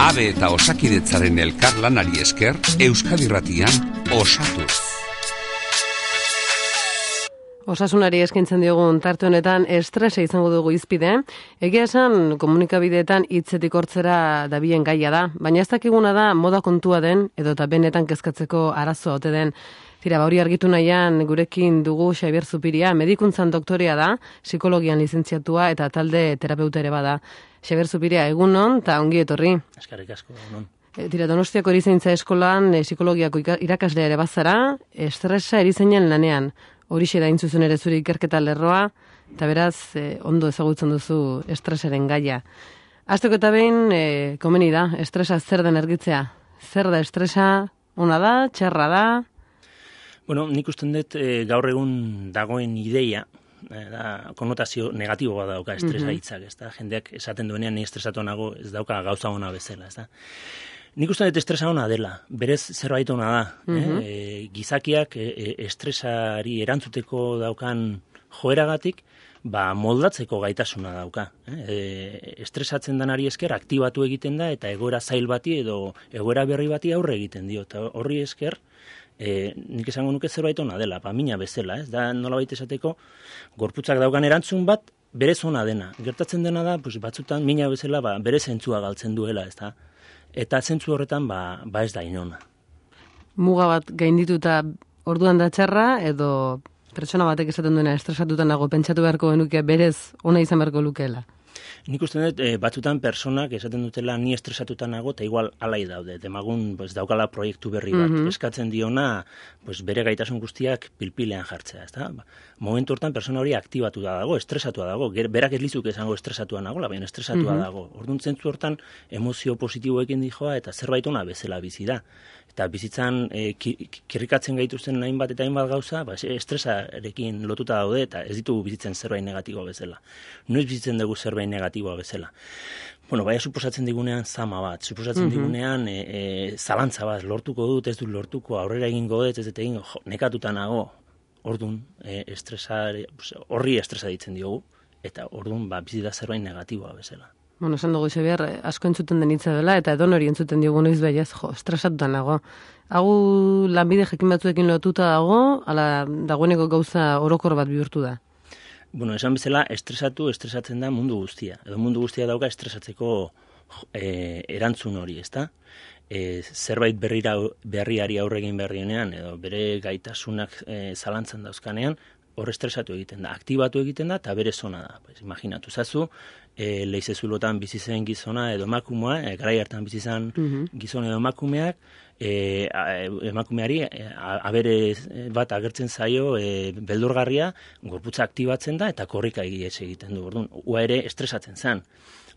Abe eta osakidetzaren elkarlanari esker, Euskadi Ratian osatuz. Osasunari eskintzen diogun tarte honetan estresa izango dugu izpide. Egia esan komunikabideetan hitzetik hortzera dabien gaia da, baina ez dakiguna da moda kontua den edo eta benetan kezkatzeko arazo ote den. Tira, bauri argitu nahian gurekin dugu Xabier Zupiria, medikuntzan doktoria da, psikologian lizentziatua eta talde terapeuta ere bada. Xabier Zupiria, egunon, eta ongi etorri. Eskarrik asko, egunon. E, tira, donostiako erizaintza eskolan e, psikologiako irakaslea ere bazara, estresa erizainen lanean. Horixe da intzuzen ere zuri ikerketa lerroa, eta beraz, e, ondo ezagutzen duzu estresaren gaia. Azteko eta behin, e, komeni da, estresa zer den ergitzea. Zer da estresa, ona da, txerra da, Bueno, nik usten dut e, gaur egun dagoen ideia, e, da, konotazio negatiboa dauka estresa mm hitzak, ez da? Jendeak esaten duenean ni estresatu nago, ez dauka gauza ona bezala, ez da? Nik uste dut estresa ona dela, berez zerbait ona da. Mm gizakiak e, estresari erantzuteko daukan joeragatik, ba, moldatzeko gaitasuna dauka. E, estresatzen danari esker aktibatu egiten da eta egoera zail bati edo egoera berri bati aurre egiten dio. Eta horri esker, e, nik esango nuke zerbait ona dela, ba, mina bezala, ez? Da nola baita esateko, gorputzak daukan erantzun bat, bere zona dena. Gertatzen dena da, pues, batzutan mina bezala, ba, bere zentzua galtzen duela, ez da? Eta zentzu horretan, ba, ba ez da inona. Muga bat gaindituta orduan da txarra, edo pertsona batek esaten duena estresatuta nago, pentsatu beharko genuke berez ona izan beharko lukeela. Nik uste dut, e, batzutan personak esaten dutela ni estresatuta nago, eta igual alai daude, demagun pues, daukala proiektu berri bat. Mm Eskatzen diona, pues, bere gaitasun guztiak pilpilean jartzea. Ezta? Ba, momentu hortan persona hori aktibatu da dago, estresatua dago, Ger, berak ez lizuk esango estresatua nago, baina estresatua mm dago. Orduan zentzu hortan emozio positiboekin dijoa eta zerbait ona bezala bizi da eta bizitzan e, kirrikatzen gaituzten hainbat eta hainbat gauza, ba, estresarekin lotuta daude eta ez ditugu bizitzen zerbait negatiboa bezala. Noiz bizitzen dugu zerbait negatiboa bezala. Bueno, baina suposatzen digunean zama bat, suposatzen mm digunean e, e, zalantza bat, lortuko dut, ez dut lortuko, aurrera egingo dut, ez dut egingo, jo, nekatuta nago, ordun e, estresa, horri estresa ditzen diogu, eta ordun ba, bizita zerbait negatiboa bezala. Bueno, esan dugu behar, eh, asko entzuten den hitza dela, eta edo hori entzuten diogu noiz behar, jo, estresatuta nago. Hau lanbide jekin batzuekin lotuta dago, ala dagoeneko gauza orokor bat bihurtu da? Bueno, esan bezala, estresatu, estresatzen da mundu guztia. Edo mundu guztia dauka estresatzeko e, erantzun hori, ezta? E, zerbait berrira, berriari aurregin berrienean, edo bere gaitasunak e, zalantzan dauzkanean, hor estresatu egiten da, aktibatu egiten da, eta bere zona da. Pues, imaginatu zazu, e, leize zulotan bizi zen gizona edo emakumea, e, garai hartan bizi zen mm gizona edo emakumeak, e, emakumeari e, abere bat agertzen zaio e, beldurgarria, gorputza aktibatzen da eta korrika egiten du. Orduan, ua ere estresatzen zen.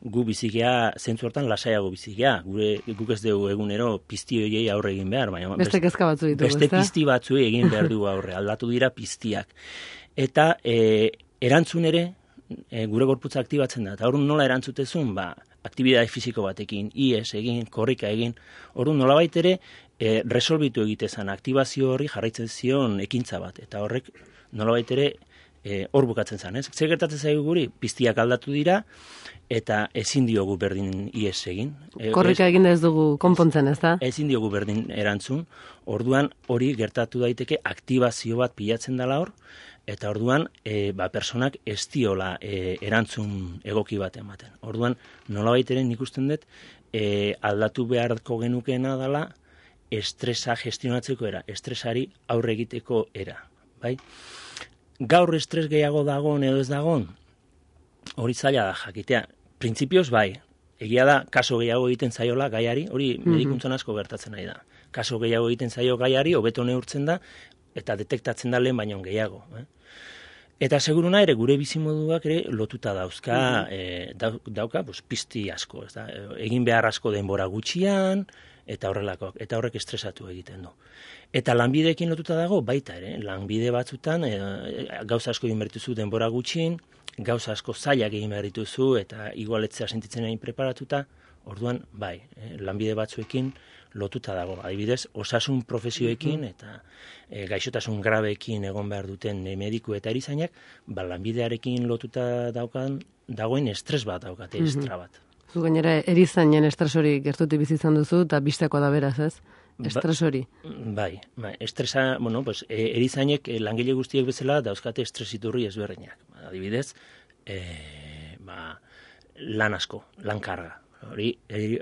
Gu bizigea, zentzu hortan lasaiago bizigea. Gure, guk ez dugu egunero pizti hoiei aurre egin behar. Baina, beste kezka batzu ditu. Beste pizti batzu egin behar du aurre. Aldatu dira piztiak. Eta e, erantzun ere, e, gure gorputza aktibatzen da. Eta hor nola erantzutezun, ba, aktibidade fisiko batekin, IES egin, korrika egin, hor nola baitere, e, resolbitu egitezan aktibazio horri jarraitzen zion ekintza bat. Eta horrek nola baitere, e, hor bukatzen zen, ez? Zer gertatzen zaigu guri, piztiak aldatu dira, eta ezin diogu berdin ies egin. E, Korrika egin ez dugu konpontzen, ez da? Ezin diogu berdin erantzun, orduan hori gertatu daiteke aktibazio bat pilatzen dela hor, eta orduan e, ba, personak ez diola e, erantzun egoki bat ematen. Orduan nola baiteren ikusten dut e, aldatu beharko genukeena dela estresa gestionatzeko era, estresari aurre egiteko era. Bai? Gaur estres gehiago dagoen edo ez dagoen, hori zaila da jakitea. Printzipioz bai, egia da kaso gehiago egiten zaiola gaiari, hori mhm. medikuntzan asko gertatzen nahi da. Kaso gehiago egiten zaio gaiari, hobeto neurtzen da, eta detektatzen da lehen baino gehiago. Eh? Eta seguruna ere gure bizimoduak ere lotuta dauzka, mm dauka pues, pizti asko, ez da? egin behar asko denbora gutxian, eta horrelako, eta horrek estresatu egiten du. Eta lanbideekin lotuta dago, baita ere, lanbide batzutan, e, gauza asko egin zu denbora gutxin, gauza asko zailak egin behar dituzu, eta igualetzea sentitzen egin preparatuta, orduan, bai, e, lanbide batzuekin, lotuta dago. Adibidez, osasun profesioekin mm-hmm. eta e, gaixotasun grabeekin egon behar duten mediku eta erizainak, ba, lanbidearekin lotuta daukan, dagoen estres bat daukate, mm -hmm. estra bat. Zu gainera erizainen estres hori gertuti bizitzen duzu eta bisteko da beraz, ez? Ba- estres hori. bai, bai, estresa, bueno, pues, e, erizainek e, langile guztiek bezala dauzkate estresiturri ezberdinak. Adibidez, e, ba, lan asko, lan karga. Hori,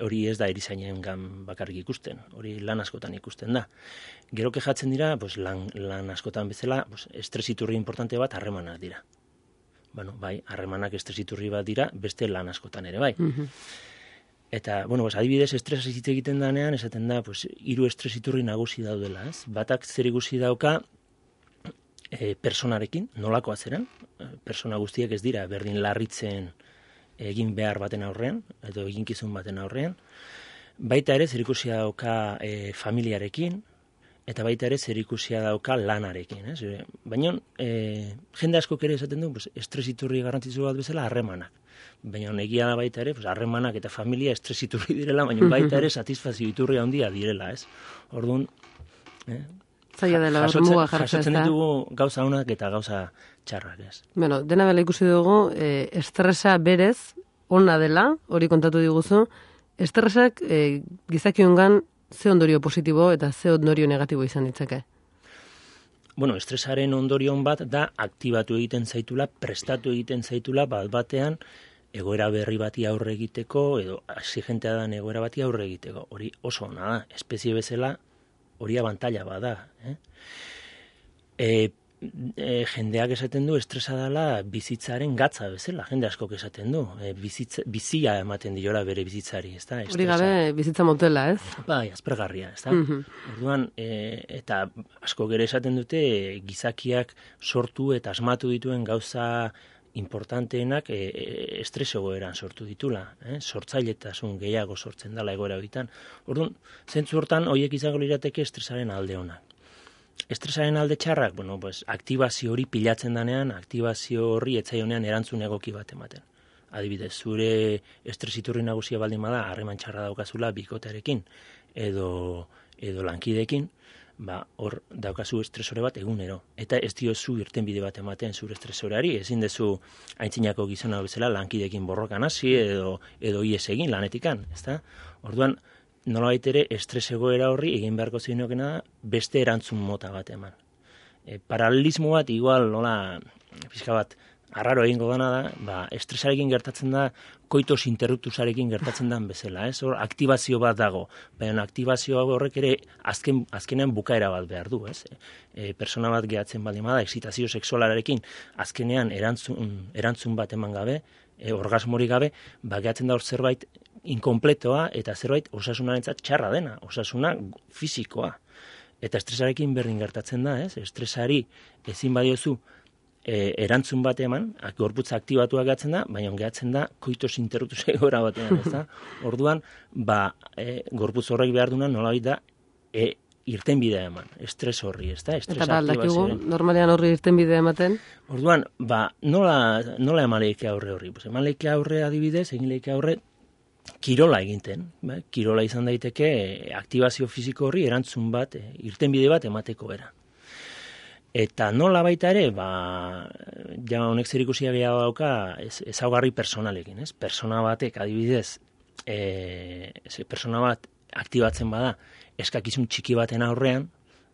hori ez da erizainen gan bakarrik ikusten, hori lan askotan ikusten da. Gero kejatzen dira, pues, lan, lan askotan bezala, pues, estresiturri importante bat harremanak dira. Bueno, bai, harremanak estresiturri bat dira, beste lan askotan ere, bai. Mhm. Eta, bueno, pues, adibidez, estresa hitz egiten danean, esaten da, pues, hiru estresiturri nagusi daudela, ez? Batak zer ikusi dauka e, personarekin, nolako azeran, e, persona guztiak ez dira, berdin larritzen egin behar baten aurrean, edo eginkizun baten aurrean, baita ere zer ikusi dauka e, familiarekin, eta baita ere zer ikusia dauka lanarekin, ez? Baina, e, jende asko ere esaten du, pues, estresiturri garrantzitsu bat bezala, harremanak baina egia da baita ere, harremanak eta familia estresiturri direla, baina baita ere satisfazio iturri handia direla, ez? Orduan, eh? Zaila dela, muga jartzen ditugu gauza honak eta gauza txarrak, ez? Bueno, dena bela ikusi dugu, eh, estresa berez, ona dela, hori kontatu diguzu, estresak eh, gizakiongan ze ondorio positibo eta ze ondorio negatibo izan ditzake? Bueno, estresaren ondorion bat da aktibatu egiten zaitula, prestatu egiten zaitula bat batean egoera berri bati aurre egiteko edo exigentea da egoera bati aurre egiteko. Hori oso ona da, espezie bezala hori abantaila bada, eh? E, e, jendeak esaten du estresa dela bizitzaren gatza bezala, jende asko esaten du, e, bizitza, bizia ematen diora bere bizitzari, ez da? Hori gabe bizitza motela, ez? Bai, azpergarria, ez da? Mm Orduan, e, eta asko gere esaten dute gizakiak sortu eta asmatu dituen gauza importanteenak e, e, estres egoeran sortu ditula, eh? sortzailetasun gehiago sortzen dela egoera horietan. Orduan, zentzu hortan, horiek izango lirateke estresaren alde ona. Estresaren alde txarrak, bueno, pues, aktibazio hori pilatzen danean, aktibazio horri etzaionean erantzun egoki bat ematen. Adibidez, zure estresiturri nagusia baldin bada, harreman txarra daukazula bikotearekin, edo, edo lankidekin, ba, hor daukazu estresore bat egunero. Eta ez diozu irten bide bat ematen zure estresoreari, ezin dezu haintzinako gizona bezala lankidekin borrokan hasi edo, edo ies egin lanetikan, ezta? Orduan, nola ere estres egoera horri egin beharko zinokena beste erantzun mota bat eman. E, paralelismo bat igual, nola, pizka bat, arraro egingo dana da, ba, estresarekin gertatzen da, koitos interruptusarekin gertatzen dan bezala, ez? Hor, aktibazio bat dago, baina aktibazio horrek ere azken, azkenean bukaera bat behar du, ez? E, persona bat gehatzen baldin bada, excitazio seksualarekin azkenean erantzun, erantzun bat eman gabe, e, orgasmori gabe, ba, gehatzen da hor zerbait inkompletoa eta zerbait osasunaren txarra dena, osasuna fizikoa. Eta estresarekin berdin gertatzen da, ez? Estresari ezin badiozu e, erantzun bat eman, gorputza aktibatuak gatzen da, baina ongeatzen da koitos interruptus egora batean, ez da? Orduan, ba, e, gorputz horrek behar duna nola da, e, irten bidea eman, estres horri, ez da? Estres Eta badakigu, normalean horri irten bidea ematen? Orduan, ba, nola, nola eman leike aurre horri? Pues, eman leike aurre adibidez, egin leike aurre, kirola eginten, ba? kirola izan daiteke aktibazio fisiko horri erantzun bat, e, irten bide bat emateko era. Eta nola baita ere, ba, ja honek zer ikusia gehiago dauka, ez, ezaugarri personalekin, ez? Persona batek, adibidez, e, ze persona bat aktibatzen bada, eskakizun txiki baten aurrean,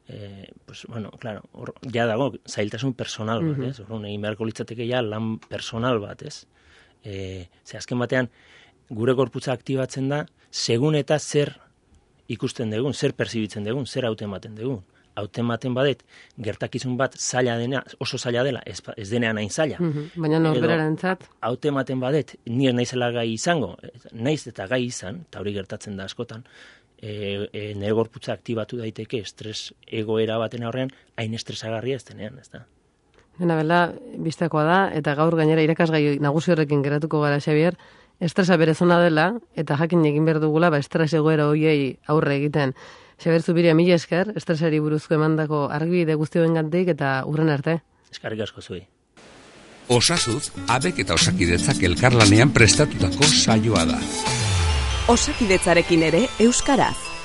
e, pues, bueno, claro, or, ja dago, zailtasun personal bat, ez? Orrun, egin beharko litzateke ja lan personal bat, ez? E, ze azken batean, gure gorputza aktibatzen da, segun eta zer ikusten dugun, zer perzibitzen dugun, zer haute ematen dugun hauten baten badet, gertakizun bat zaila dena, oso zaila dela, ez, ez denean hain zaila. Mm -hmm. Baina norbera entzat? Hauten baten badet, nire naizela gai izango, naiz eta gai izan, eta hori gertatzen da askotan, e, e, nire gorputza aktibatu daiteke estres egoera baten aurrean, hain estresagarria ez denean, ez da. Dena bela, biztekoa da, eta gaur gainera irakasgai nagusi horrekin geratuko gara, Xavier, estresa berezona dela, eta jakin egin behar dugula, ba, estres egoera hoiei aurre egiten. Xaber Zubiria, mila esker, estresari buruzko emandako argibide guztioen gantik eta urren arte. Eskarrik asko zui. Osasuz, abek eta osakidetzak elkarlanean prestatutako saioa da. Osakidetzarekin ere, Euskaraz.